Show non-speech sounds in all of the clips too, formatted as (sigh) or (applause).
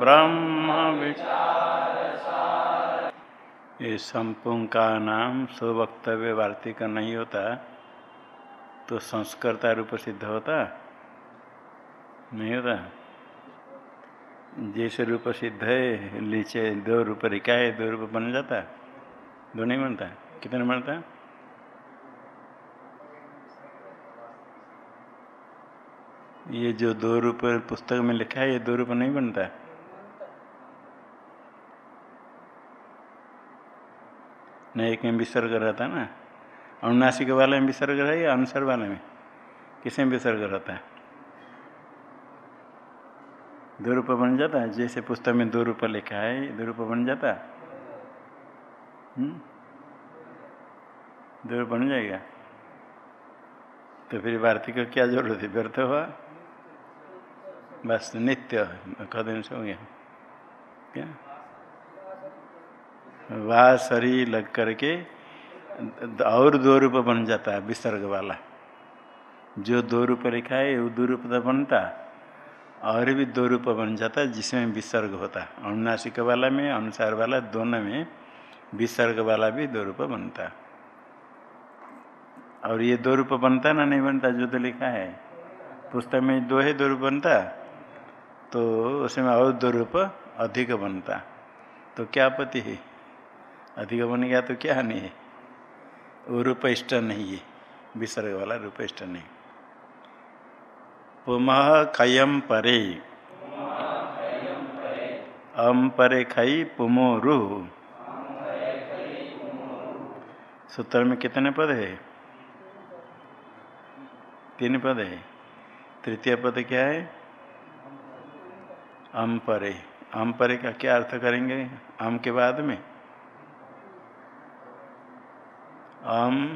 ब्रह्म ये संपुंग का नाम स्ववक्तव्य वार्तिक नहीं होता तो संस्कृता रूप सिद्ध होता? नहीं होता। जैसे रूप सिद्ध है लीचे दो रूप रिका है, दो रूप बन जाता। दो नहीं बनता। कितने बनता? ये जो दो रूप पुस्तक में लिखा है, ये दो रूप नहीं बनता। न एक में विसर्ग रहता है ना? अनुनासिक वाले में विसर्ग रहे या अनुसार वाले में? किसे में विसर्ग रहता है? दो रूप बन जाता है। जैसे पुस्तक में दो रूप लिखा है, दो रूप बन जाता हम्म? दो रूप बन जाएगा। तो फिर भारती को क्या ज़रूरत है? व्यर्थ हुआ? बस नित्य कदम से हो गया। क्या? वाह शरीर लग करके और दो रूप बन जाता है, विसर्ग वाला। जो दो रूप लिखा है, वो दो रूप तो बनता। और भी दो रूप बन जाता है जिसमें विसर्ग होता। है अनुनासिक वाला में, अनुसार वाला, दोनों में विसर्ग वाला भी दो रूप बनता। और ये दो रूप बनता ना, नहीं बनता, जो तो लिखा है। पुस्तक में दो है दो रूप बनता तो उसमें और दो रूप अधिक बनता। तो क्या आपत्ति है? अधिक बन गया तो क्या नहीं है? वो रूप नहीं है, विसर्ग वाला रूप नहीं पुमह खयम परे। अम परे खई पुमो रू सूत्र में कितने पद है? तीन पद है। तृतीय पद क्या है? अम परे। अम परे का क्या अर्थ करेंगे? अम के बाद में। अम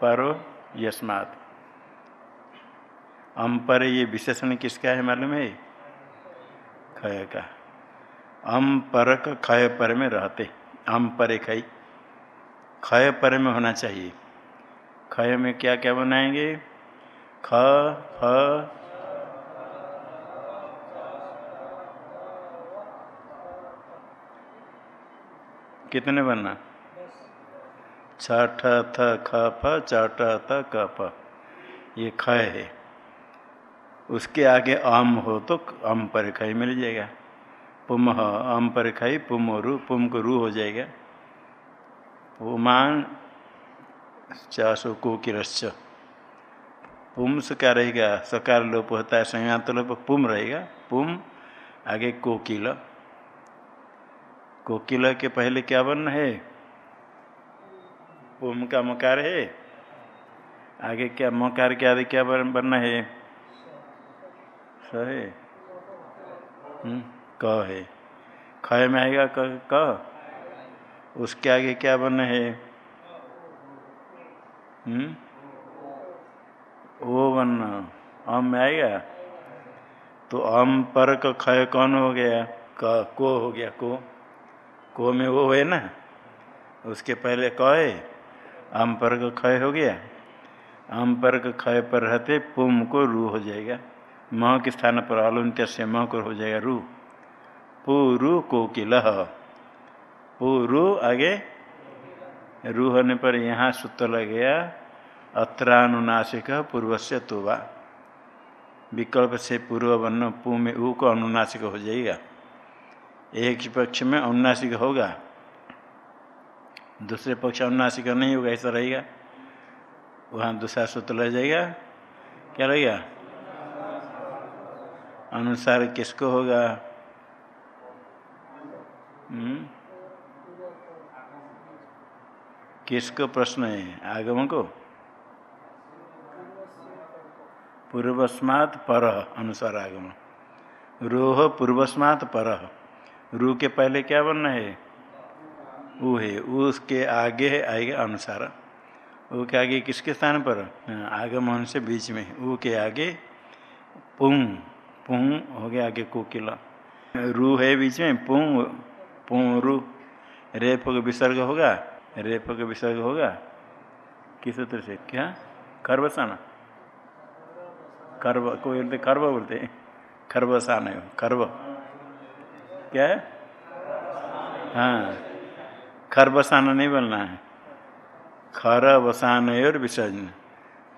परो यस्मात। अम पर ये विशेषण किसका है मालूम है? खय का। अम परक खय पर में रहते। अम परे खई खय पर में होना चाहिए। खय में क्या क्या बनाएँगे? ख, फ, कितने बनना? छ ठ थ ख फ च ट त क फ ये ख है। उसके आगे अम हो तो अम पर खाई मिल जाएगा। पुम अम पर खाई, पुम रू, पुम को रू हो जाएगा। पुमान चाशो को की रश्च। पुम्स क्या रहेगा, सकार लोप होता है संयंत्र लोप, पुम रहेगा। पुम आगे कोकिल। कोकिल के पहले क्या वर्ण है? पुम का मकार है आगे क्या मकार के आगे क्या बनना है? स है क है खय में आएगा क क उसके आगे क्या बनना है? हम्म वो बन अम में आएगा? तो अम पर का खय कौन हो गया? क, को हो गया, को। को में वो है ना? उसके पहले क है अम पर का खय हो गया। अम पर का खय पर रहते पुम को रू हो जाएगा। मह के स्थान पर अलुंत्य से मह को हो जाएगा रू। पुरु कोकिल। पुरु आगे। रू होने पर यहाँ सूत्र लग गया। अत्रानुनासिक पूर्व से तुवा। विकल्प से पूर्व वर्ण पु में ऊ को अनुनासिक हो जाएगा। एक पक्ष में अनुनासिक होगा। दूसरे पक्ष अनुनासिक नहीं होगा, ऐसा रहेगा। वहाँ दूसरा सूत्र लग जाएगा। क्या रहेगा अनुसार किसको होगा? हम्म? किसको प्रश्न है? आगम को? पूर्वस्मात पर, अनुसार आगम रोह पूर्वस्मात पर। रू के पहले क्या बनना है? ऊ है उसके आगे है आएगा अनुसार। ऊ के आगे किसके स्थान पर? आगमन से बीच में। ऊ के आगे पुंग पुंग हो गया आगे कोकिला। रू है बीच में, पुंग पुंग रू। रेप का विसर्ग होगा। रेप का विसर्ग होगा। किस सूत्र से? क्या? खरबसाना खरब को बोलते खरब बोलते खरबसान है खरब क्या है? हाँ। खर बसाना नहीं बोलना है। खर वसान और विसर्जन।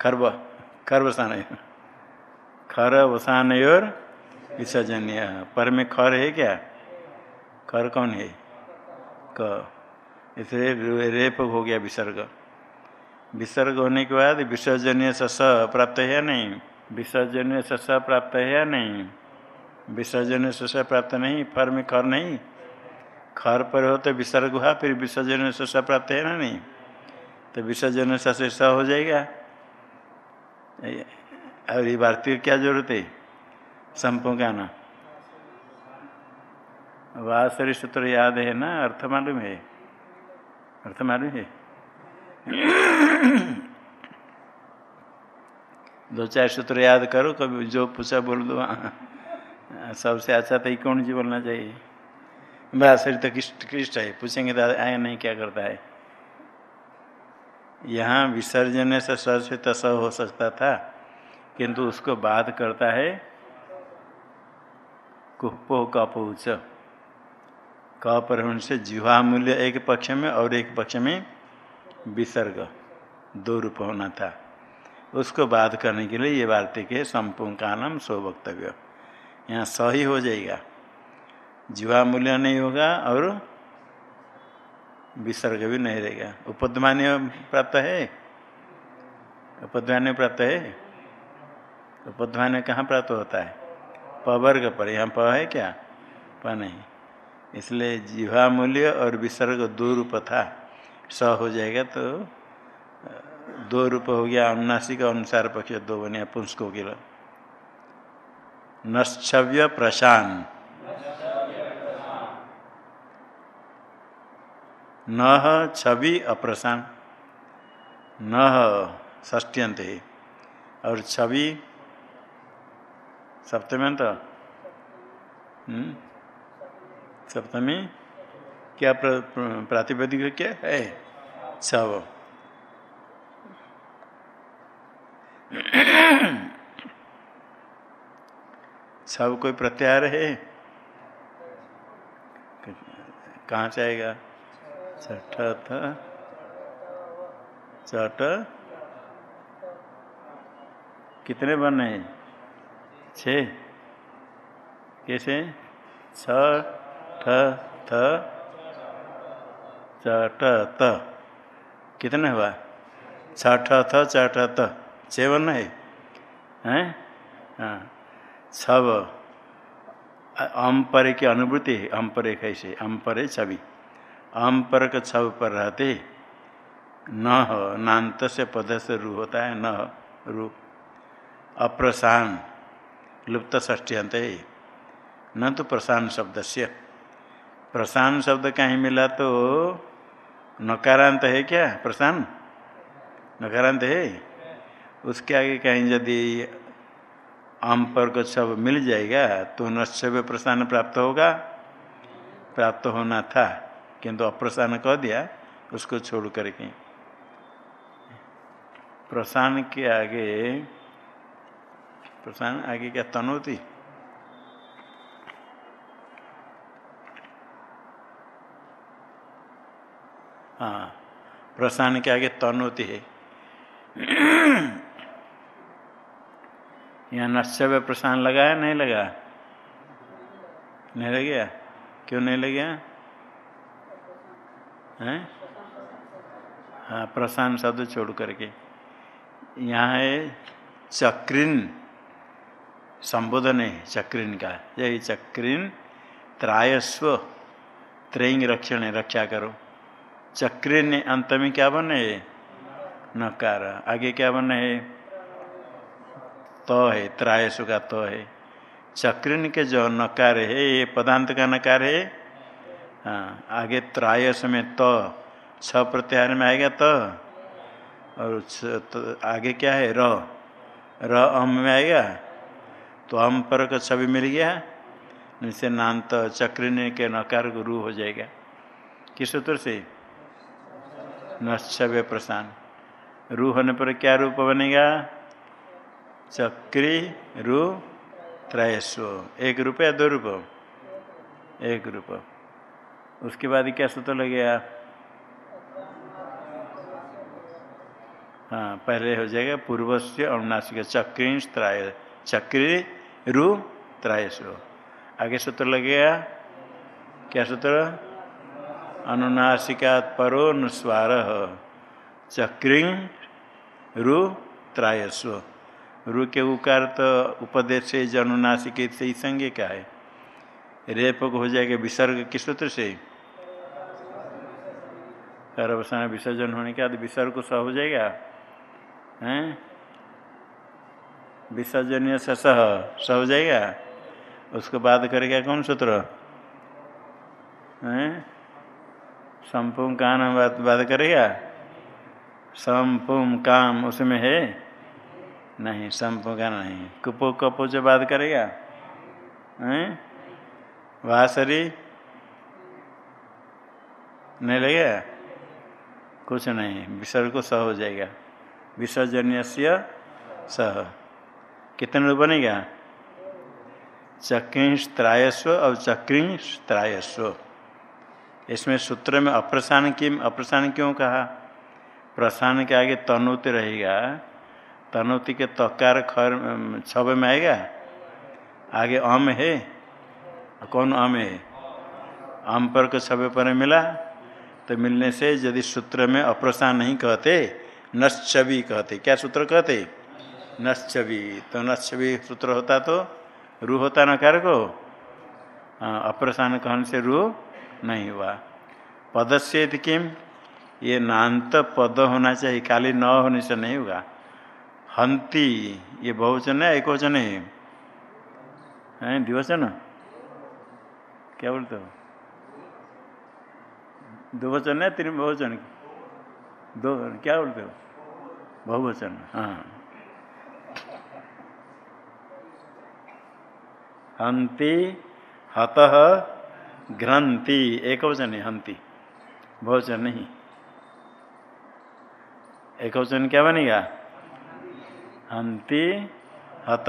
खरब खर बसान खर वसान और विसर्जन पर में खर है क्या? खर कौन है? क। इसलिए रेप हो गया विसर्ग। विसर्ग होने के बाद विसर्जनीय सस प्राप्त है या नहीं? विसर्जनीय सस प्राप्त है या नहीं? विसर्जनीय सस प्राप्त नहीं फर में खर नहीं? खर पर हो तो विसर्ग हुआ, फिर विसर्जन सस प्राप्त है ना नहीं? तो विसर्जन सस स हो जाएगा। और ये भारतीय क्या ज़रूरत है? संपों का ना। वासरी सूत्र याद है ना? अर्थ मालूम है? अर्थ मालूम है? दो चार सूत्र याद करो, कभी जो पूछा बोल दो। सबसे अच्छा तो कौन जी बोलना चाहिए? वासरी तो कृष्ट है पूछेंगे दादा आया नहीं क्या करता है? यहाँ विसर्जन से सर से तो स हो सकता था, किंतु उसको बात करता है, कुप्पो कपूच क पर से जिहा मूल्य एक पक्ष में और एक पक्ष में विसर्ग, दो रूप होना था। उसको बात करने के लिए ये वार्तिक है संपूर्ण का नाम सो वक्तव्य यहाँ सही हो जाएगा। जीवा मूल्य नहीं होगा और विसर्ग भी नहीं रहेगा। उपद्मान्य प्राप्त है? उपद्मान्य प्राप्त है? उपद्मान्य कहाँ प्राप्त होता है? पवर्ग पर। यहाँ प है क्या? प नहीं। इसलिए जीवा मूल्य और विसर्ग दो रूप था। स हो जाएगा तो दो रूप हो गया। अनुनासिक अनुसार पक्ष, दो बने। पुंस्को के लिए नश्चव्य प्रशांत। न छवि अप्रशान न ष्टियंत और छवि सप्तमी तो हम्म? सप्तमी? क्या प्रातिपदिक क्या है? छव। छव कोई प्रत्याहार है? कहाँ आएगा? छठ था चट। कितने बने हैं? छ कैसे? छ ठ थ चट त। कितने हुआ? छठ थ चठ त। छः वर्ण है? हैं। हाँ छव अम्पर की अनुभूति है अम्पर कैसे? अम्पर छवि। अम पर छव पर रहते, न नान्त से पद से रू होता है, न रू। अप्रशान लुप्त ष्टियंत है। न तो प्रसान शब्द से प्रसान शब्द कहीं मिला तो नकारांत है क्या? प्रसान? नकारांत है? उसके आगे कहीं यदि आम पर को सब मिल जाएगा तो नश्य प्रस्थान प्राप्त होगा। प्राप्त होना था। किंतु अप्रसान कह दिया, उसको छोड़ करके प्रसान के आगे प्रसान आगे क्या तनोती हाँ प्रसान के आगे तन होती है यहाँ नश्चव्य प्रसान लगाया नहीं लगा? नहीं लग गया? क्यों नहीं लग गया? है? हाँ प्रशांत शब्द छोड़ करके। यहाँ है चक्रिन, संबोधन है चक्रिन का। यही चक्रिन, त्रायस्व त्रयिंग रक्षण रक्षा करो। चक्रिन अंत में क्या बने? है नकार। आगे क्या बने? है तो है, त्रायस्व का तो है। चक्रिन के जो नकार है, ये पदांत का नकार है हाँ आगे त्रायस में तो छ प्रत्याहार में आएगा तो और तो आगे क्या है, र र अम में आएगा तो अम पर का मिल गया निश्चय नान्त चक्र के नकार को रू हो जाएगा। किस सूत्र से? नश्चव्य प्रशान रू होने पर क्या रूप बनेगा? चक्री रू त्रयस्व। एक रूप या दो रूप? एक रूप। उसके बाद क्या सूत्र लग गया हाँ पहले हो जाएगा पूर्व से अनुनासिक चक्री त्राय, चक्री रु त्रायसो। आगे सूत्र लगेगा, क्या सूत्र अनुनासिका परो अनुस्वार चक्री रु त्रायस्व रु के उकार तो उपदेश से अनुनासिक से ही का है। रेपक हो जाएगा विसर्ग किस सूत्र से कर्वसान विसर्जन होने के बाद विसर्ग को सह हो जाएगा? हैं? विसर्जनीय से सह सह हो जाएगा? उसको बाद करेगा कौन सूत्र? हैं? संपूर्ण काम बात बात करेगा? संपूर्ण काम उसमें है? नहीं, संपूर्ण का नहीं। कुपो, कपो जो बात करेगा? हैं? वासरी? नहीं लगेगा? कुछ नहीं, विसर्ग को सह हो जाएगा। विसर्जनीय सह। कितने रूप बनेगा? चक्रिंश त्रायस्व और त्रायस्व इसमें सूत्र में अप्रसान की अप्रसारण क्यों कहा? प्रसान के आगे तनुति रहेगा। तनुति के तकार खर छव में आएगा? आगे अम है। कौन अम है? अम पर को छवे पर मिला? तो मिलने से यदि सूत्र में अप्रसारण नहीं कहते, नश्चवी कहते। क्या सूत्र कहते? नश्चवी। तो नश्चवी सूत्र होता तो रू होता ना नकार को? अप्रसान कहन से रू नहीं हुआ। पद से किम? ये नान्त पद होना चाहिए खाली न होने से नहीं होगा हंती, ये बहुवचन है, एक वचन है, द्विवचन? क्या बोलते हो? दो वचन है तीन बहुवचन दो, क्या बोलते हो? बहुवचन हाँ। हंति, हत ग्रंथि एक वचन है, हंति। बहुवचन नहीं। एक वचन क्या बनेगा? हंति, हत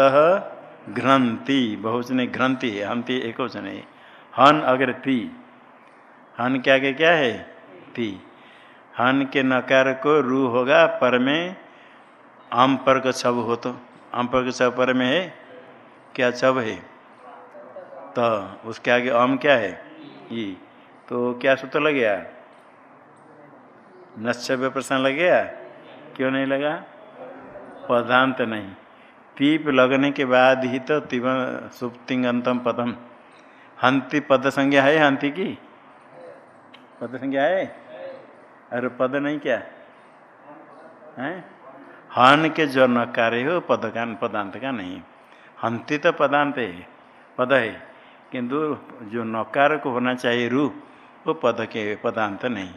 ग्रंथि बहुवचन ग्रंथि हंति एक वचन है। हन अगर ती हन के आगे क्या है? ती। हन के नकार को रू होगा, पर में आम पर का छब हो तो आम पर का छब पर में है? क्या छब है? तो। उसके आगे आम क्या है? ई। तो क्या सूत्र लग गया? नश्चव्य प्रश्न लग गया? क्यों नहीं लगा? पदांत नहीं। तीप लगने के बाद ही तो तिव सुप्तिंगंतम पदम। हंति पद संज्ञा है हंति की? पद संज्ञा है? अरे पद नहीं क्या? है? हन के जो नकार हो, पद का पदांत का नहीं। हंति तो पदांत है, पद है। किंतु जो नकार को होना चाहिए रू, वो पद के पदांत नहीं।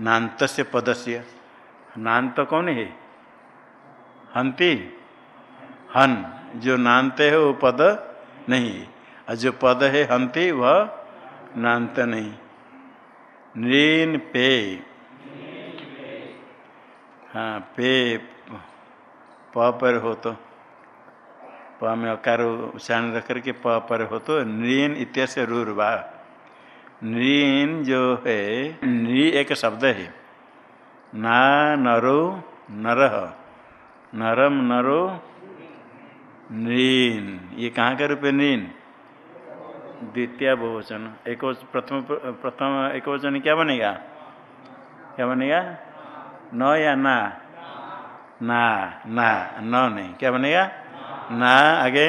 नान्त से पद से नान्त कौन है? हंति। हन, जो नान्त है, वो पद नहीं। और जो पद है, हंति, वह नान्त नहीं। नृन पे। हाँ पे, प पर हो तो। प में अकार उच्चारण रख करके प पर हो तो नृन इत्यस्य रूरवा नृन जो है, नृ एक शब्द है। ना, नरो नर नरम, नरो नृन ये कहाँ का रूप है नृन द्वितीय बहुवचन एक प्रथम प्रथम एक वचन क्या बनेगा? क्या बनेगा? न या ना? ना ना, न नहीं। क्या बनेगा? ना, आगे,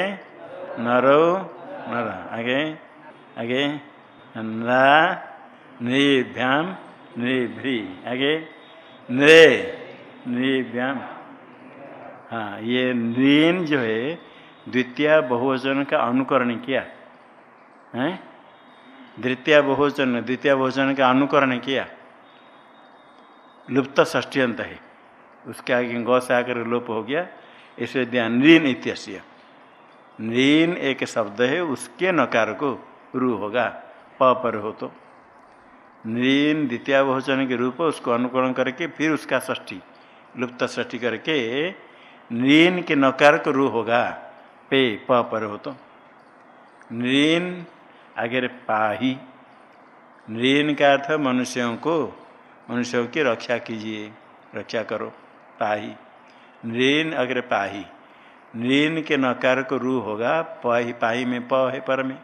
नरो, नर, आगे आगे, ना निभ्याम निभ्री आगे, नृ निभ्याम हाँ ये नृन जो है द्वितीय बहुवचन का अनुकरण किया। है? द्वितीय बहुवचन द्वितीय बहुवचन का अनुकरण किया। लुप्त ष्टी अंत है। उसके आगे गौ से आकर लोप हो गया। इसलिए दिया नृन इत्यस्य। नृन एक शब्द है, उसके नकार को रू होगा, प पर हो तो। नृन द्वितीय बहुचन के रूप, उसको अनुकरण करके फिर उसका ष्ठी लुप्त ष्ठी करके नृन के नकार को रू होगा, पे, प पर हो तो। नृन आगे पाही। नृन का अर्थ मनुष्यों को, मनुष्यों की रक्षा कीजिए, रक्षा करो, पाही। नृन अग्र पाही। नृन के नकार को रू होगा, पाही पाही में प है पर में।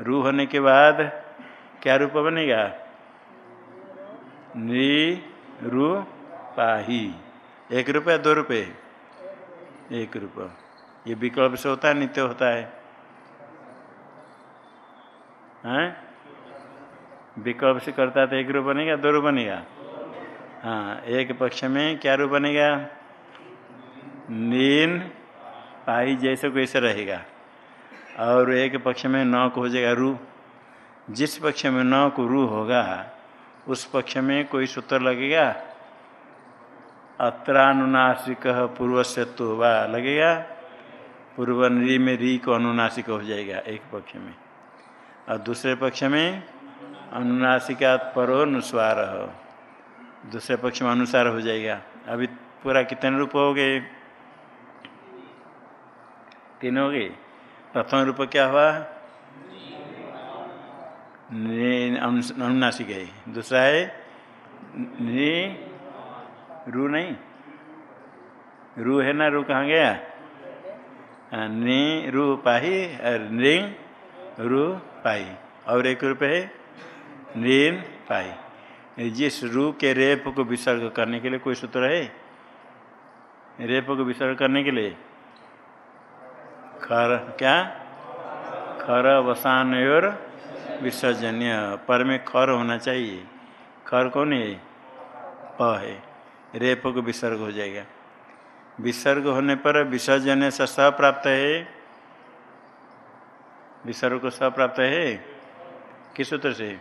रू होने के बाद क्या रूप बनेगा? नृ, रू, पाही। एक रुपये दो रुपये एक रुपये ये विकल्प से होता है, नित्य होता है। हैं? विकल्प से करता तो एक रूप बनेगा, दो रूप बनेगा। हाँ एक पक्ष में क्या रूप बनेगा? नीन पाई जैसे कैसे रहेगा। और एक पक्ष में नौ को हो जाएगा रू। जिस पक्ष में नौ को रू होगा, उस पक्ष में कोई सूत्र लगेगा? अत्रानुनासिक पूर्व से तो वा लगेगा? पूर्व री में री को अनुनासिक हो जाएगा एक पक्ष में। और दूसरे पक्ष में अनुनासिका परो नुस्वार। दूसरे पक्ष में अनुसार हो जाएगा। अभी पूरा कितने रूप हो गए? तीन हो गए। प्रथम रूप क्या हुआ? अनुनासिक है। दूसरा है नि रू नहीं। रू है ना? रू कहाँ गया? नि रू पाही और नृंग रू पाई और एक रूप है नृन पाई जिस रू के रेप को विसर्ग करने के लिए कोई सूत्र है? रेप को विसर्ग करने के लिए। खर, क्या? खर वसान और विसर्जन्य। पर में खर होना चाहिए। खर कौन है? प है। रेप को विसर्ग हो जाएगा। विसर्ग होने पर विसर्जन से स प्राप्त है। विसर्ग को स प्राप्त है? किस सूत्र से?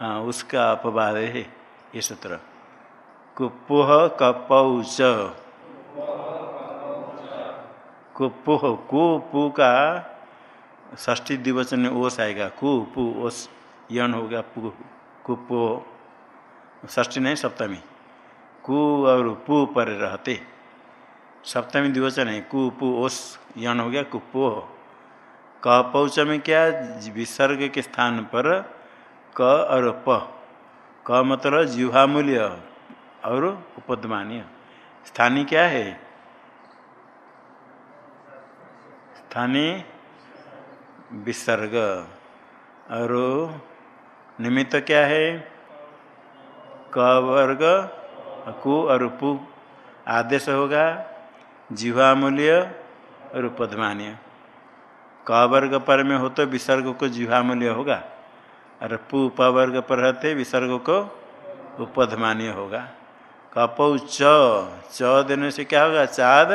हाँ उसका अपवाद है, ये सूत्र। कुपुह कपौच। कुपुह, कुपु का ष्ठी दिवचन में ओस आएगा। कुपु, ओस, यन होगा कुपो। ष्ठी नहीं, सप्तमी। कु और पु पर रहते। सप्तमी दिवचन है कुपु, ओस, यन हो गया, कुपो। कपौच में क्या विसर्ग के स्थान पर क और प। क मतलब जिहा मूल्य और उपदमान्य स्थानीय क्या है? स्थानीय विसर्ग। और निमित्त क्या है? क वर्ग, कु और पु। आदेश होगा जिहा मूल्य और उपदमान्य क वर्ग पर में हो तो विसर्ग को जिहा मूल्य होगा। और पु वर्ग पर रहते विसर्ग को उपधमान्य होगा। कपौ च च देने से क्या होगा? चाद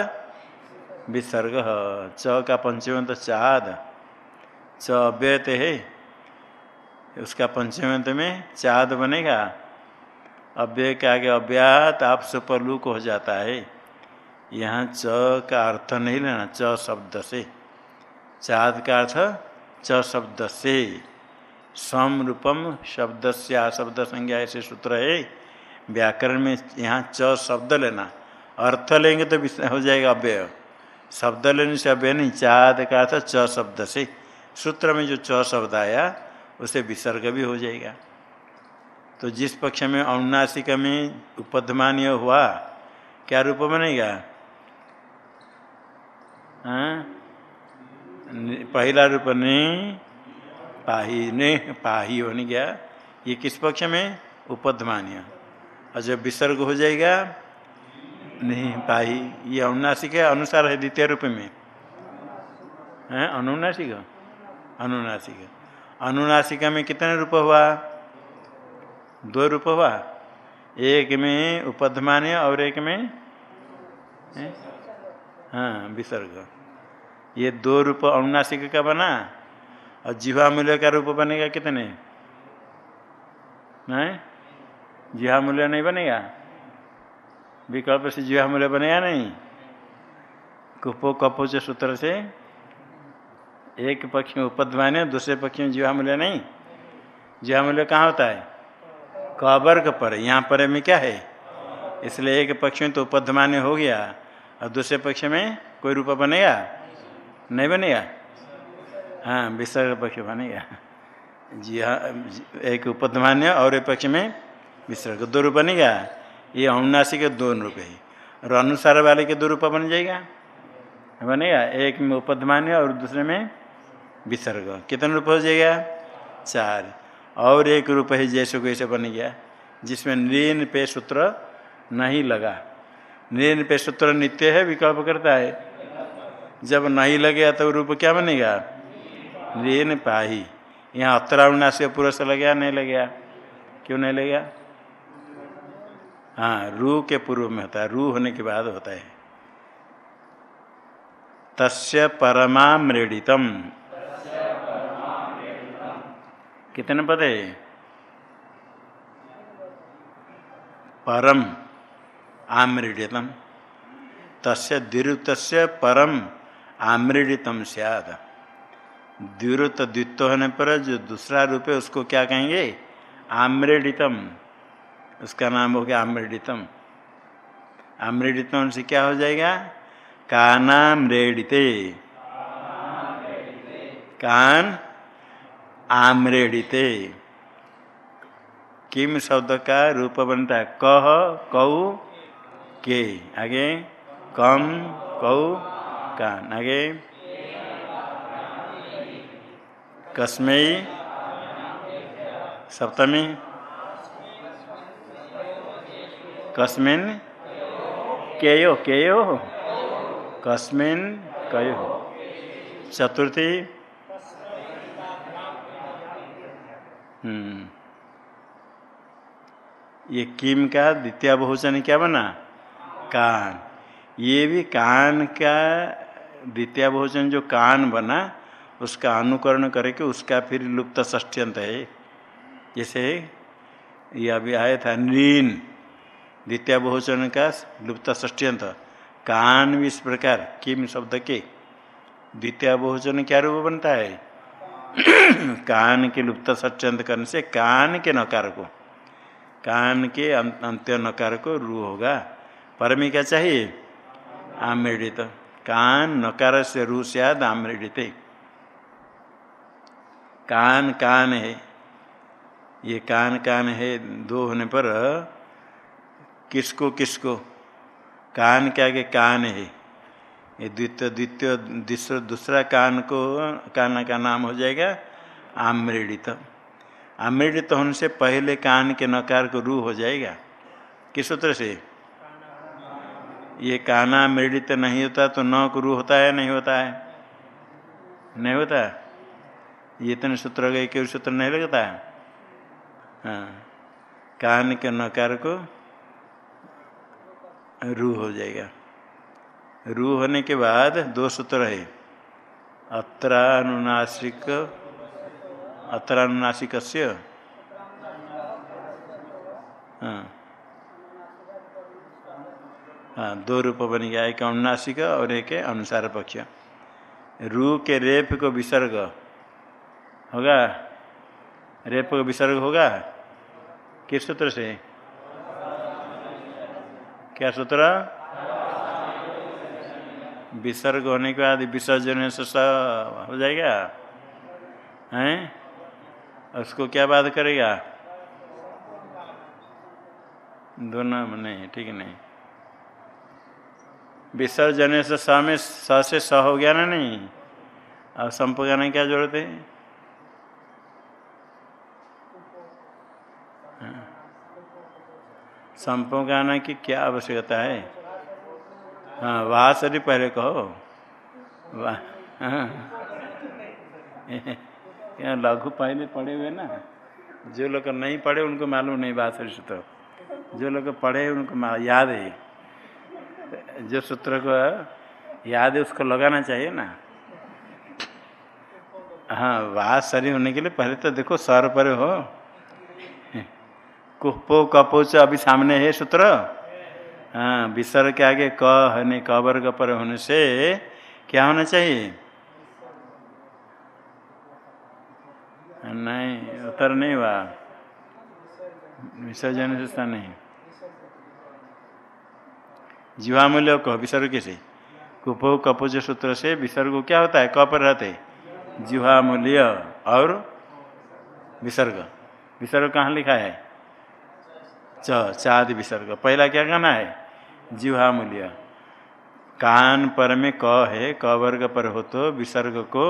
विसर्ग। च का पंचमंत तो चाद। च अव्यत है। उसका पंचमंत में चाद बनेगा। अव्यय के आगे अव्यात, आप सुपर लूक हो जाता है। यहाँ च का अर्थ नहीं लेना, च शब्द से। चाद का अर्थ च शब्द से सम रूपम शब्द से शब्द संज्ञा ऐसे सूत्र है। व्याकरण में यहाँ च शब्द लेना। अर्थ लेंगे तो हो जाएगा अव्यय। शब्द लेने से अव्यय नहीं चाद का अर्थ च शब्द से सूत्र में जो च शब्द आया, उसे विसर्ग भी हो जाएगा। तो जिस पक्ष में अनुनासिक में उपधमान्य हुआ, क्या रूप बनेगा? हाँ? पहला रूप नहीं पाही, ने पाही बन गया। ये किस पक्ष में? उपधमान्य और जब विसर्ग हो जाएगा, नहीं, पाही, ये अनुनासिक है, अनुसार है द्वितीय रूप में। है, अनुनासिक? अनुनासिक। अनुनासिका में कितने रूप हुआ? दो रूप हुआ। एक में उपधमान्य और एक में हाँ विसर्ग। ये दो रूप अनुनासिक का बना और जिहा मूल्य का रूप बनेगा कितने? नहीं जिहा मूल्य नहीं बनेगा। विकल्प से जिहा मूल्य बनेगा नहीं। कुपो कपो से सूत्र से एक पक्ष में उपद्वान है, दूसरे पक्ष में जिहा मूल्य नहीं। जिहा मूल्य कहाँ होता है? कवर्ग पर। यहाँ पर में क्या है? इसलिए एक पक्ष में तो उपद्वान्य हो गया और दूसरे पक्ष में कोई रूप बनेगा? नहीं बनेगा? हाँ विसर्ग पक्ष बनेगा। जी हाँ एक उपधमान्य और एक पक्ष में विसर्ग, दो रूप बनेगा। ये अनुनाशी के दो रूप है। और अनुसार वाले के दो रूप बन जाएगा? बनेगा। एक में उपधमान्य और दूसरे में विसर्ग। कितने रूप हो जाएगा? चार। और एक रूप है जैसे को ऐसे बन गया, जिसमें नृन पे सूत्र नहीं लगा। नृन पे सूत्र नित्य है, विकल्प करता है। जब नहीं लगेगा तो रूप क्या बनेगा? नृन पाही। यहाँ अत्रावना से पूर्व से लगे नहीं लगे क्यों नहीं लगेगा? हाँ रू के पूर्व में होता है। रू होने के बाद होता है। तस्य परमामृडितम। कितने पद है? परम आमृडितम। तस्य द्विरुत परम आमृडितम सियाद। द्विरुत द्वित्व होने पर जो दूसरा रूप है, उसको क्या कहेंगे? आम्रेडितम उसका नाम हो गया आम्रेडितम आम्रेडितम से क्या हो जाएगा? कानाम्रेडिते कान आम्रेडिते किम शब्द का रूप बनता है? कह, कौ, के। आगे, कम कौ कान आगे कस्मयी सप्तमी, कस्मिन, केयो केयो, कस्मिन, कयो, चतुर्थी हम्म ये किम का, द्वितीय बहुचन क्या बना? कान। ये भी कान का द्वितीय बहुचन जो कान बना, उसका अनुकरण करके उसका फिर लुप्त ष्ठ्यंत है। जैसे ये अभी आया था, नीन द्वितीय बहुचन का लुप्त ष्ठ्यंत कान भी इस प्रकार, किम शब्द के। द्वितीय बहुचन क्या रूप बनता है? (clears throat) कान के लुप्त ष्ठ्यंत करने से कान के नकार को, कान के अंत्य नकार को रू होगा। परमी क्या चाहिए? आमृडित। कान नकार से रू से आमृडित कान कान है। ये कान कान है दो होने पर, किसको किसको? कान क्या के कान है। ये द्वितीय द्वितीय, दूसरा कान को, कान का नाम हो जाएगा आमृडित आमृडित होने से पहले कान के नकार को रू हो जाएगा। किस सूत्र से? ये काना मृडित नहीं होता तो न को रू होता है, नहीं होता है? नहीं होता ये इतने सूत्र गए क्यों सूत्र नहीं लगता है? हाँ। कान के नकार को रू हो जाएगा। रू होने के बाद दो सूत्र है। अत्रानुनासिक अत्रानुनासिक हाँ हाँ दो रूप बन गया, एक अनुनासिक और एक अनुसार पक्ष। रू के रेप को विसर्ग। होगा? रेप को विसर्ग होगा? किस सूत्र से? क्या सूत्र? विसर्ग होने के बाद विसर्जन से हो जाएगा? हैं? उसको क्या बात करेगा? दोनों नहीं, ठीक नहीं। विसर्जन से स में स से स हो गया ना नहीं। अब संप गाने क्या ज़रूरत है? हाँ। संपों गाना की क्या आवश्यकता है? हाँ वाह पहले कहो। वाह हाँ। लघु पहले पढ़े हुए ना। जो लोग नहीं पढ़े उनको मालूम नहीं बात तो जो लोग पढ़े उनको याद है। जो सूत्र को याद है, उसको लगाना चाहिए ना। हाँ बात सरी होने के लिए पहले तो देखो, सर पर हो। कुपो कपोच अभी सामने है सूत्र। हाँ विसर के आगे क है नहीं क वर्ग पर होने से क्या होना चाहिए? नहीं, उत्तर नहीं हुआ। विसर्जन से नहीं। जीवामूल्य कहो विसर्ग कैसे कुपो कपोज सूत्र से विसर्ग क्या होता है? क पर रहते जिहा मूल्य और विसर्ग। विसर्ग कहाँ लिखा है? च, चाद विसर्ग। पहला क्या कहना है? जिहा मूल्य कान पर में क है, क वर्ग पर हो तो विसर्ग को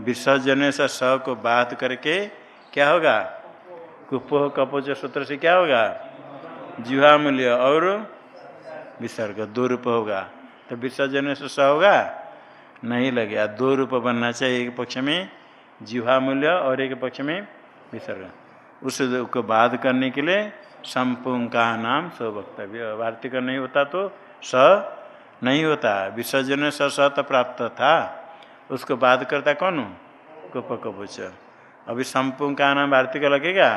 विसर्जन से स को बात करके क्या होगा? कुपोह कपोच सूत्र से क्या होगा? जिहा मूल्य और विसर्ग दो रूप होगा। तो विसर्जन से स होगा? नहीं लगेगा। दो रूप बनना चाहिए एक पक्ष में जीवा मूल्य और एक पक्ष में विसर्ग। उस को बाध करने के लिए संपूर्ण का नाम स वक्तव्य वार्तिक नहीं होता तो स नहीं होता। विसर्जन स तो प्राप्त था। उसको बाध करता कौन? कुप कपुच अभी संपूर्ण का नाम वार्तिक लगेगा?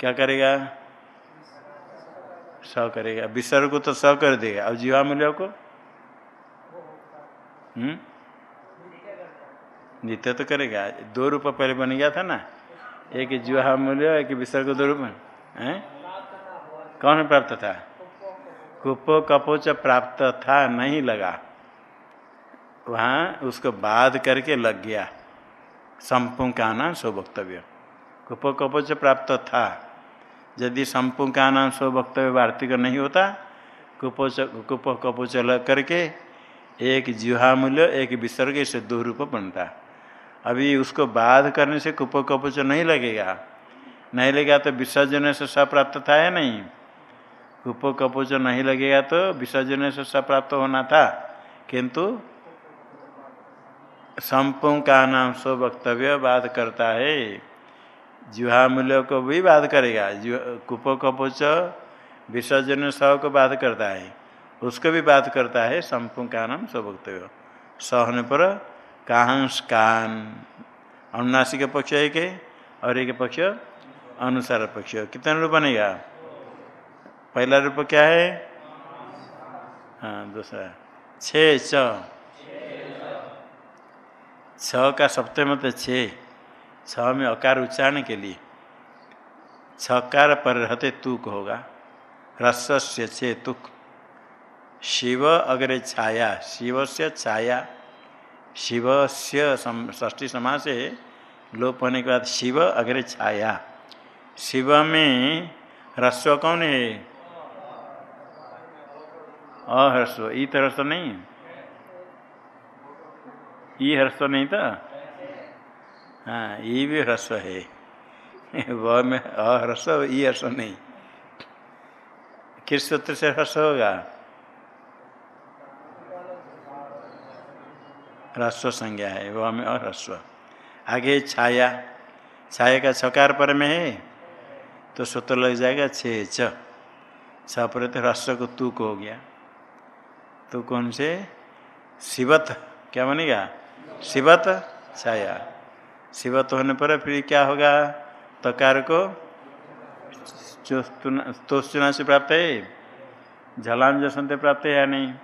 क्या करेगा? स करेगा। विसर्ग को तो स कर देगा। और जीवा मूल्य को? हम्म? नित्य तो करेगा। दो रूप पहले बन गया था ना? एक जीवा मूल्य, एक विसर्ग दो रूप। है? कौन प्राप्त था? कुपो कपोच प्राप्त था, नहीं लगा। वहाँ उसको बाध करके लग गया। संपू का नाम सो वक्तव्य कुपो कपोच प्राप्त था। यदि संपूर्ण का नाम सो वक्तव्य वार्तिक नहीं होता, कुपोच कुप कपोच लग करके एक जिहा मूल्य एक विसर्ग से दो रूप बनता। अभी उसको बाध करने से कुप कपोच नहीं लगेगा। नहीं लगेगा तो विसर्जन से सप्राप्त था या नहीं? कुप कपोच नहीं लगेगा तो विसर्जन से सप्राप्त होना था। किंतु संपूर्ण का नाम सो वक्तव्य बाध करता है। जुहा मूल्य को भी बाध करेगा कुप कपोच विसर्जन स को बाध करता है। उसको भी बात करता है संपूर्ण का नाम सो वक्तव्य स होने पर कांस कान। अनुनासिक पक्ष एक है और एक पक्ष अनुसार पक्ष। कितना रूप बनेगा? पहला रूप क्या है? हाँ दूसरा। छ छ का सप्तम तो छ। छ में अकार उच्चारण के लिए। छकार पर रहते तुक होगा। रस से तुक। शिव अग्रे छाया। शिव से छाया। शिव से ष्टी समाज से लोप होने के बाद शिव अग्रे छाया। शिव में ह्रस्व कौन है? अहर्स्व। ई तरह नहीं ई ह्रस्व नहीं था? हाँ ये भी ह्रस्व है। (laughs) वह में अह्रस्व, ये ह्रस्व नहीं। किस सूत्र से ह्रस्व होगा? ह्रस्व संज्ञा है, वह में अह्रस्व। आगे छाया। छाया का छकार पर में है तो सूत्र लग जाएगा छे च। छ पर तो ह्रस्व को तुक हो गया। तो कौन से? शिवत। क्या बनेगा? शिवत, छाया। शिवत होने पर फिर क्या होगा? तकार को तोचुना से प्राप्त है? झलाम जसंत प्राप्त है या नहीं?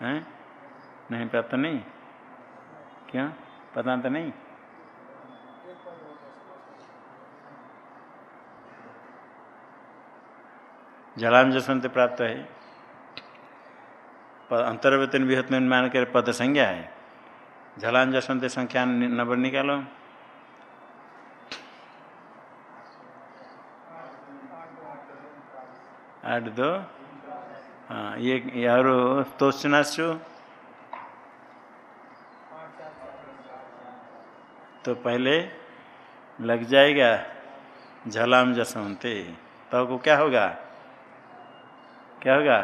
है? नहीं प्राप्त नहीं? क्यों? पता तो नहीं? जलाम जसंत प्राप्त है। अंतर्वतन विहत में मान कर पद संज्ञा है। झलान जसंत संख्या नंबर निकालो। आठ दो। हाँ ये यारो तो पहले लग जाएगा झलाम जसवंते। तो को क्या होगा? क्या होगा?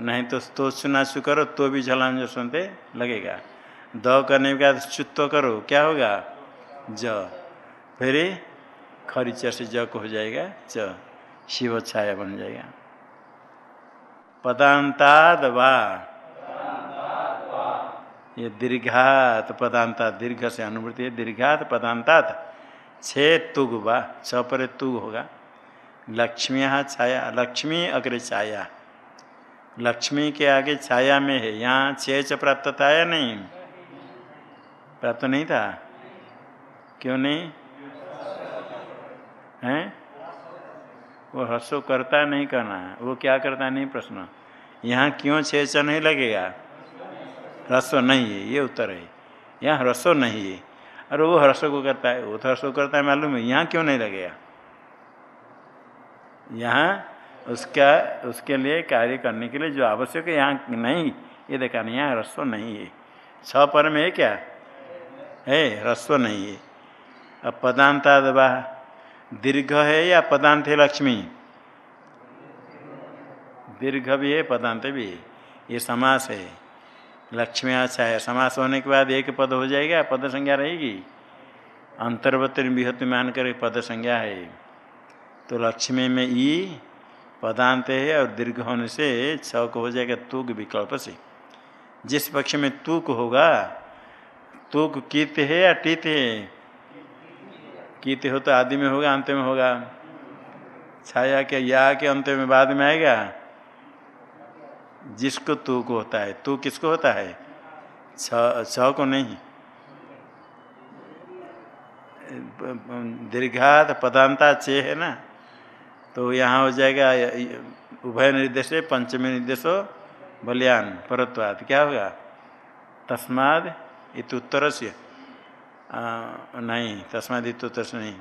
नहीं तो तोचनाशु करो तो भी झलाम जसवंते लगेगा। द करने के बाद चुत्व करो, क्या होगा? ज। फिर खरीचा से ज को हो जाएगा, च। शिव छाया बन जाएगा। पदांताद वा ये दीर्घात पदांता दीर्घ से अनुभूति है, दीर्घात पदांतात छे तुग वा छ पर तुग होगा। लक्ष्मी छाया, लक्ष्मी अग्रे छाया। लक्ष्मी के आगे छाया में है, यहाँ छे च प्राप्त था या नहीं? प्राप्त नहीं था? क्यों नहीं? है? वो हर्षो करता नहीं करना वो क्या करता नहीं? प्रश्न। यहाँ क्यों छेच नहीं लगेगा? ह्रस्व नहीं है, ये उत्तर है। यहाँ ह्रस्व नहीं है। और वो ह्रस्व को करता है, वो तो ह्रस्व करता है, मालूम है। यहाँ क्यों नहीं लगेगा? यहाँ उसका, उसके लिए कार्य करने के लिए जो आवश्यक है, यहाँ नहीं। ये देखा नहीं, यहाँ ह्रस्व नहीं है। छ पर में है क्या? है ह्रस्व नहीं है। अब पदांतादवा, दीर्घ है या पदांत है लक्ष्मी? दीर्घ भी है, पदांत भी है। ये समास है। लक्ष्मी अच्छा है। समास होने के बाद एक पद हो जाएगा, पद संज्ञा रहेगी। अंतर्वत विहत मान कर पद संज्ञा है। तो लक्ष्मी में ई, पदांत है और दीर्घ होने से छ को हो जाएगा तुक विकल्प से। जिस पक्ष में तुक होगा तुक कित है या टित है? कित हो तो आदि में होगा, अंत में होगा। छाया के, या के अंत में, बाद में आएगा। जिसको तू को होता है, तू किसको होता है? छ को नहीं। दीर्घात पदांता चे है ना? तो यहाँ हो जाएगा, उभय निर्देश पंचमी निर्देशो बलियान, परत्वाद। क्या होगा? तस्माद इत उत्तर से नहीं, तस्माद इत उत्तर से नहीं।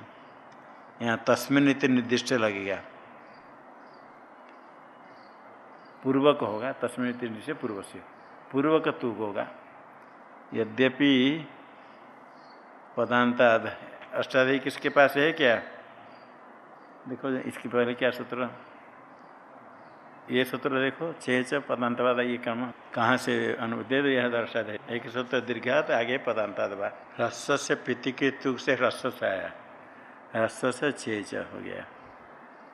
यहाँ तस्मिन इत निर्दिष्ट लगेगा पूर्वक होगा, तस्मिन से पूर्व से पूर्वक तू होगा। यद्यपि पदांता अष्टाधिक किसके पास है क्या? देखो, इसके पहले क्या सूत्र? ये सूत्र देखो, छह च पदांतवाद, ये काम, कहाँ से दे दो यह दर्शा दे एक सूत्र दीर्घात, आगे पदांतवा ह्रस्व से पिति के तुक से ह्रस्व से आया। ह्रस्व से छह च हो गया।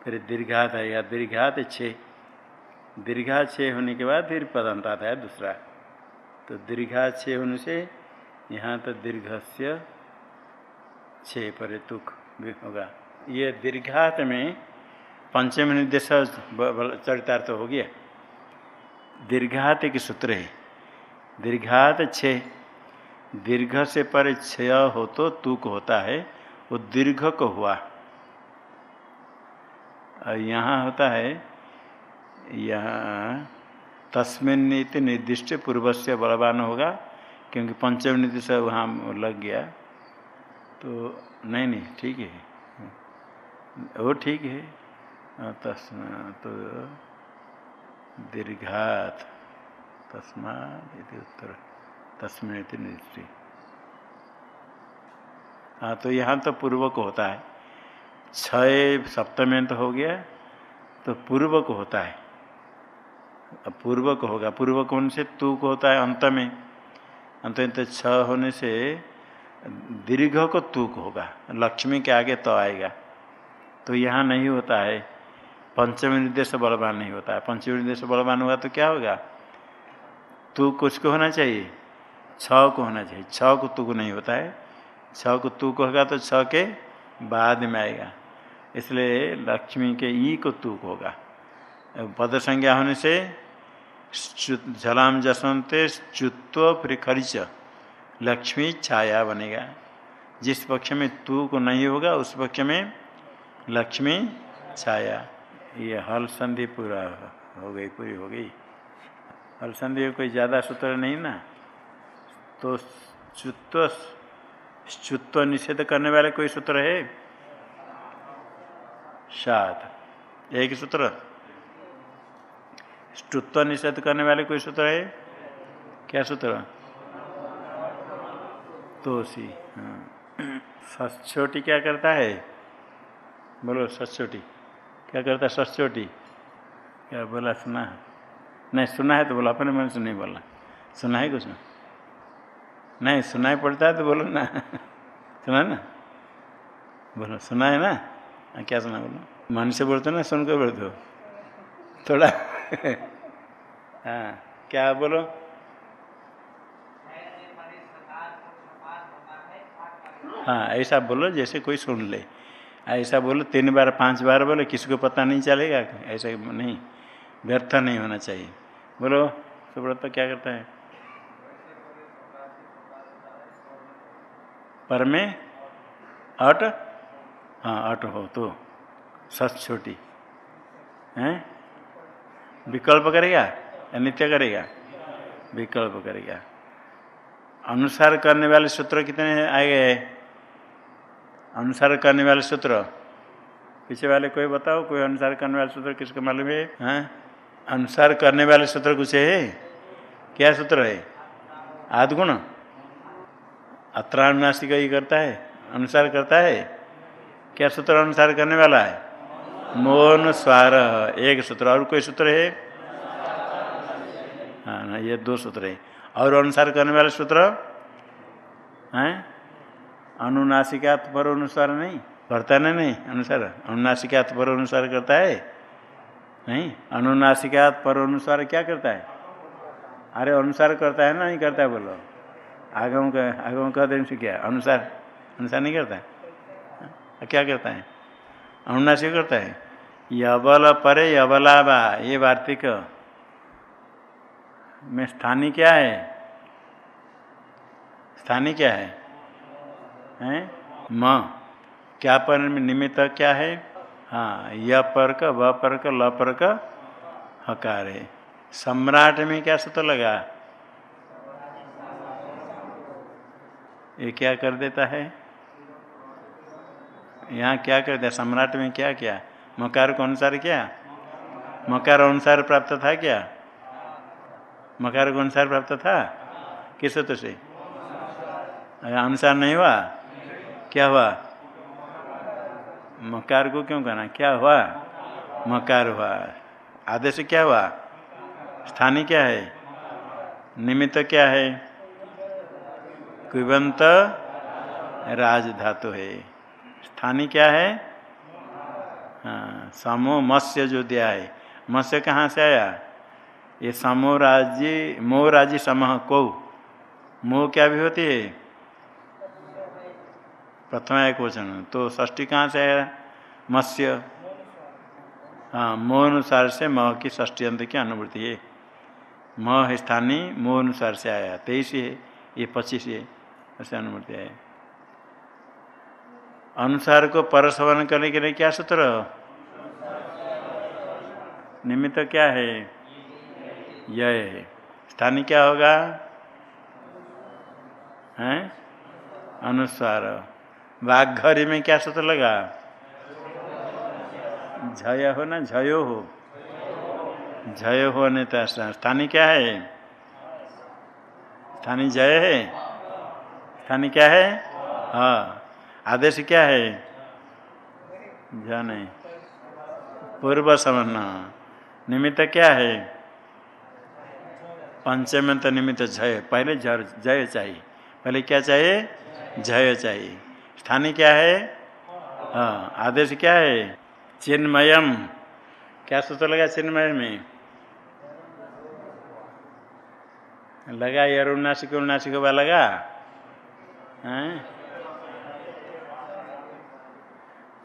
फिर दीर्घात आएगा दीर्घात छः दीर्घा छः होने के बाद फिर पदंत आता है दूसरा। तो दीर्घा छः होने से यहाँ तो दीर्घ से छः पर तुक भी होगा। ये दीर्घात में पंचम निर्देश चरितार्थ हो गया। दीर्घात एक सूत्र है। दीर्घात छ। दीर्घ से पर क्षय हो तो तुक होता है, वो दीर्घ को हुआ। यहाँ होता है, यहाँ तस्मिन नीति निर्दिष्ट पूर्व से बलवान होगा, क्योंकि पंचम नीति से वहाँ लग गया। तो नहीं नहीं, ठीक है। वो ठीक है। तस्म तो दीर्घात तस्मा उत्तर। तस्मिन निर्दिष्टि हाँ तो यहाँ तो पूर्व को होता है। छः सप्तमें तो हो गया तो पूर्व को होता है। पूर्व को होगा। पूर्व कौन से तू को होता है अंत में। अंत में तो छ होने से दीर्घ को तू को होगा। लक्ष्मी के आगे तो आएगा। तो यहाँ नहीं होता है। पंचमी निर्देश बलवान नहीं होता है। पंचमी निर्देश बलवान होगा तो क्या होगा? तू कुछ को होना चाहिए? छ को होना चाहिए। छ को तू को नहीं होता है। छ को तू को होगा तो छ के बाद में आएगा। इसलिए लक्ष्मी के ई को तू को होगा पद संज्ञा होने से झलाम जसंते चुत्व फिर खरीच लक्ष्मी छाया बनेगा। जिस पक्ष में तू को नहीं होगा, उस पक्ष में लक्ष्मी छाया। ये हल संधि पूरा हो गई, पूरी हो गई। हल संधि कोई ज़्यादा सूत्र नहीं ना? तो चुत्व चुत्व निषेध करने वाले कोई सूत्र है? सात। एक सूत्र। स्तुत्व निषेध करने वाले कोई सूत्र है? क्या सूत्र? तो सी हाँ। (clears throat) सचोटी क्या करता है? बोलो सचोटी क्या करता है सचोटी क्या बोला, सुना नहीं, सुना है तो बोला, अपने मन से नहीं बोला सुना है कुछ? नहीं सुनाई पड़ता है तो बोलो ना। (laughs) सुना ना? बोलो, सुना है ना? क्या सुना बोलो? मन से बोलते ना सुनकर बोलते हो? थोड़ा। (laughs) हाँ क्या बोलो? हाँ ऐसा बोलो जैसे कोई सुन ले। ऐसा बोलो, तीन बार, पाँच बार बोलो किसी को पता नहीं चलेगा? ऐसा नहीं, व्यर्थ नहीं होना चाहिए। बोलो, सुब्रत, क्या करता है? पर में अट हाँ अट हो तो सच छोटी। हैं? विकल्प करेगा नित्य करेगा? विकल्प करेगा। अनुसार करने वाले सूत्र कितने आए गए अनुसार करने वाले सूत्र। पीछे वाले कोई बताओ, कोई अनुसार करने वाले सूत्र किसको मालूम है? हाँ? अनुसार करने वाले सूत्र कुछ है? क्या सूत्र है? आदगुण। अत्रानुनासिक ही करता है, अनुसार करता है। क्या सूत्र अनुसार करने वाला है? मौन स्वार। एक सूत्र, और कोई सूत्र है? हाँ ये दो सूत्र है। और अनुसार करने वाले सूत्र? हैं? अनुनासिकात पर अनुसार नहीं। करता ना नहीं, अनुसार। अनुनासिकात पर अनुसार करता है? नहीं। अनुनासिकात पर अनुसार क्या करता है? अरे, अनुसार करता है ना, नहीं करता है बोलो। आगम का, आगम कह दे क्या? अनुसार। अनुसार नहीं करता है? क्या करता है? अनुनासिक करता है। यबल परे यबलाबा ये वार्तिक। में स्थानीय क्या है? स्थानीय क्या है? हैं? म। क्या पर निमित्त क्या है? हाँ य पर का, व पर का, ल पर का, हकार है। सम्राट में क्या सूत्र लगा? ये क्या कर देता है? यहाँ क्या कर दिया? सम्राट में क्या क्या? मकार को अनुसार क्या? मकार अनुसार प्राप्त था क्या? मकार को अनुसार प्राप्त था? किस सूत्र से? अनुसार नहीं हुआ? क्या हुआ? मकार को क्यों कहना? क्या हुआ? मकार हुआ। आदेश क्या हुआ? स्थानीय क्या है? निमित्त क्या है? कुबंत राज धातु है। स्थानीय क्या है? हाँ समो मत्स्य जो दिया है। मत्स्य कहाँ से आया? ये समो राज्य मोह राज्य समह को। मोह क्या भी होती है? प्रथम एक वचन तो ष्टी कहाँ से आया? मत्स्य। हाँ मोह अनुसार से मह की ष्टी अंत की अनुभूति है। मह स्थानीय मोह अनुसार से आया, तेईस है, ये पच्चीस है, ऐसे अनुभूति है। अनुसार को परसवन करने के लिए क्या सूत्र? निमित्त क्या है? यह स्थानीय क्या होगा? हैं? अनुसार। वाघरी में क्या सूत्र लगा? झय हो ना झयो हो? झय हो तो स्थानीय क्या है? स्थानीय जय है? स्थानीय क्या है? हाँ। आदेश क्या है? झ नहीं। पूर्व समन्ना निमित्त क्या है? पंचम तो निमित्त जय पहले जय चाहिए। पहले क्या चाहिए? जय चाहिए। स्थानीय क्या है? हाँ आदेश क्या है? चिन्मयम। क्या सूत्र लगा चिन्मय में? लगा ये अरुणासिक उन्नासिक बा लगा?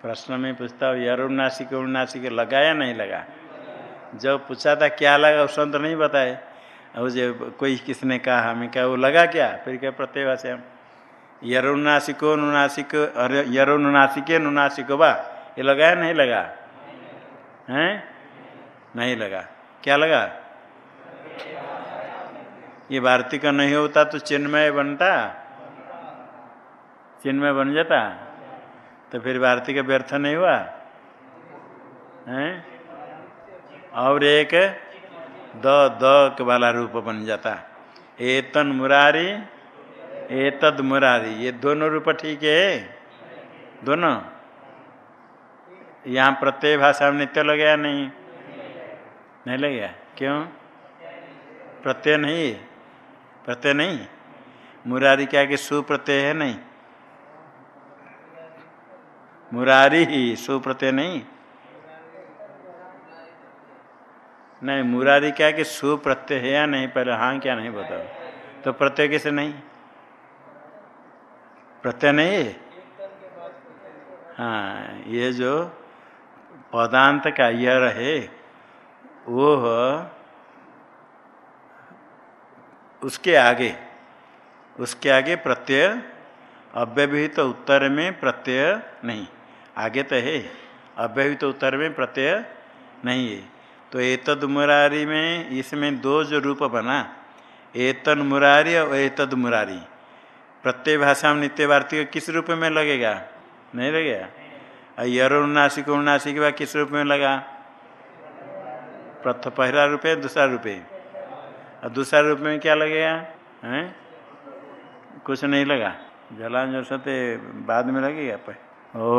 प्रश्न में पूछता हूँ उन्नासिक लगा या नहीं लगा? जब पूछा था क्या लगा, उस तो नहीं बताए। और जो कोई किसने कहा, हमें क्या वो लगा क्या? फिर क्या प्रत्यय से हम यरुनासिको नुनासिक यरुनासिके नुनासिको बा। ये लगा नहीं लगा? हैं? नहीं लगा। क्या लगा? ये भारती का नहीं होता तो चिन्मय बनता? चिन्मय बन जाता? तो फिर भारती का व्यर्थ नहीं हुआ? हैं? और एक द द वाला रूप बन जाता। एतन मुरारी एतद मुरारी, ये दोनों रूप ठीक है? दोनों? यहाँ प्रत्यय भाषा में नित्य लग गया नहीं? नहीं लग गया। क्यों? प्रत्यय नहीं? प्रत्यय नहीं? मुरारी क्या कि सुप्रत्यय है नहीं? मुरारी ही सुप्रत्यय नहीं? नहीं, मुरारी क्या कि सुप्रत्यय है या नहीं? पहले हाँ क्या नहीं बताओ तो प्रत्यय कैसे नहीं? प्रत्यय नहीं? है हाँ ये जो पदांत का यह रहे, वो उसके आगे। उसके आगे प्रत्यय, अव्यवहित तो उत्तर में प्रत्यय नहीं। आगे तो है, अव्यवहित तो उत्तर में प्रत्यय नहीं है। तो एतद मुरारी में इसमें दो जो रूप बना एतन मुरारी और एतद मुरारी प्रत्यय भाषा में नित्य भारतीय किस रूप में लगेगा? नहीं लगेगा? यरुणासिक उन्नासिक व किस रूप में लगा? प्रथ, पहला रुपये दूसरा रुपये और दूसरा रूप में क्या लगेगा? हैं? कुछ नहीं लगा। जलांजल सत्य बाद में लगेगा ओ